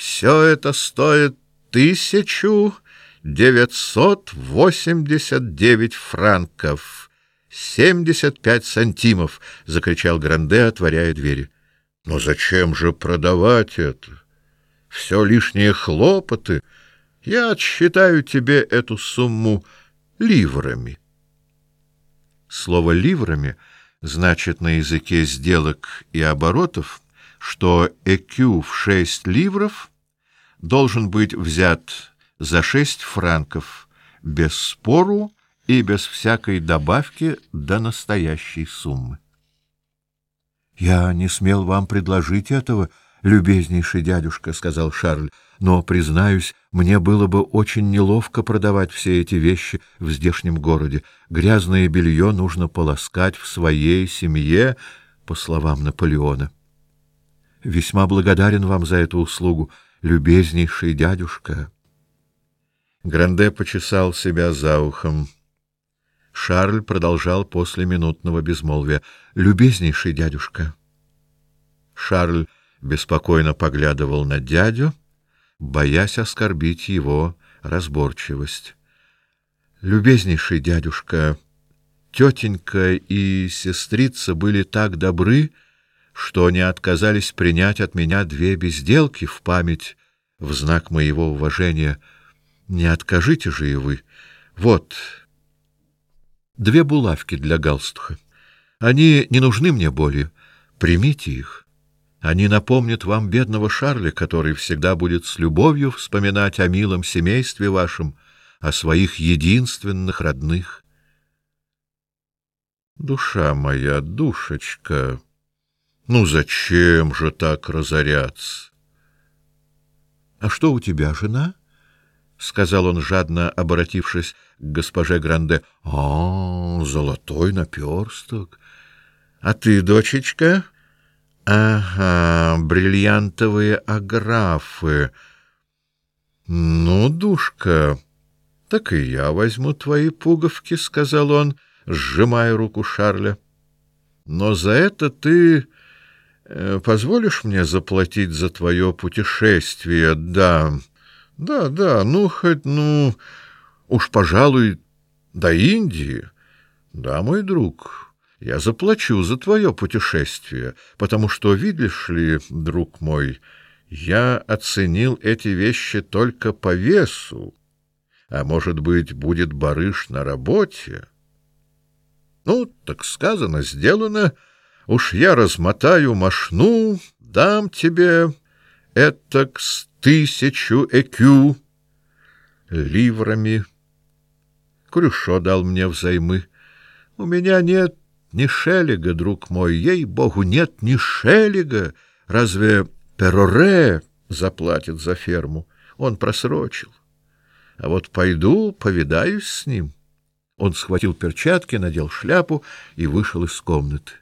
Все это стоит тысячу девятьсот восемьдесят девять франков, семьдесят пять сантимов, — закричал Гранде, отворяя двери. — Но зачем же продавать это? Все лишние хлопоты. Я отсчитаю тебе эту сумму ливрами. Слово «ливрами» значит на языке сделок и оборотов, что ЭКЮ в шесть ливров должен быть взят за шесть франков, без спору и без всякой добавки до настоящей суммы. — Я не смел вам предложить этого, любезнейший дядюшка, — сказал Шарль, — но, признаюсь, мне было бы очень неловко продавать все эти вещи в здешнем городе. Грязное белье нужно полоскать в своей семье, по словам Наполеона. Весьма благодарен вам за эту услугу, любезнейший дядюшка. Гранде почесал себя за ухом. Шарль продолжал после минутного безмолвия. — Любезнейший дядюшка. Шарль беспокойно поглядывал на дядю, боясь оскорбить его разборчивость. — Любезнейший дядюшка, тетенька и сестрица были так добры, что они отказались принять от меня две безделки в память, в знак моего уважения — не откажите же и вы. Вот две булавки для галстуха. Они не нужны мне более. Примите их. Они напомнят вам бедного Шарля, который всегда будет с любовью вспоминать о милом семействе вашем, о своих единственных родных. Душа моя, душечка, ну зачем же так разоряться? А что у тебя, жена? —— сказал он, жадно обратившись к госпоже Гранде. — А, золотой наперсток. — А ты, дочечка? — Ага, бриллиантовые аграфы. — Ну, душка, так и я возьму твои пуговки, — сказал он, сжимая руку Шарля. — Но за это ты позволишь мне заплатить за твое путешествие, да... Да, да, ну, хоть, ну, уж, пожалуй, до Индии. Да, мой друг, я заплачу за твое путешествие, потому что, видишь ли, друг мой, я оценил эти вещи только по весу, а, может быть, будет барыш на работе. Ну, так сказано, сделано. Уж я размотаю мошну, дам тебе этак тысячу экю ливрами. Крюшо дал мне взаймы. У меня нет ни шелега, друг мой, ей-богу, нет ни шелега. Разве Пероре заплатит за ферму? Он просрочил. А вот пойду, повидаюсь с ним. Он схватил перчатки, надел шляпу и вышел из комнаты.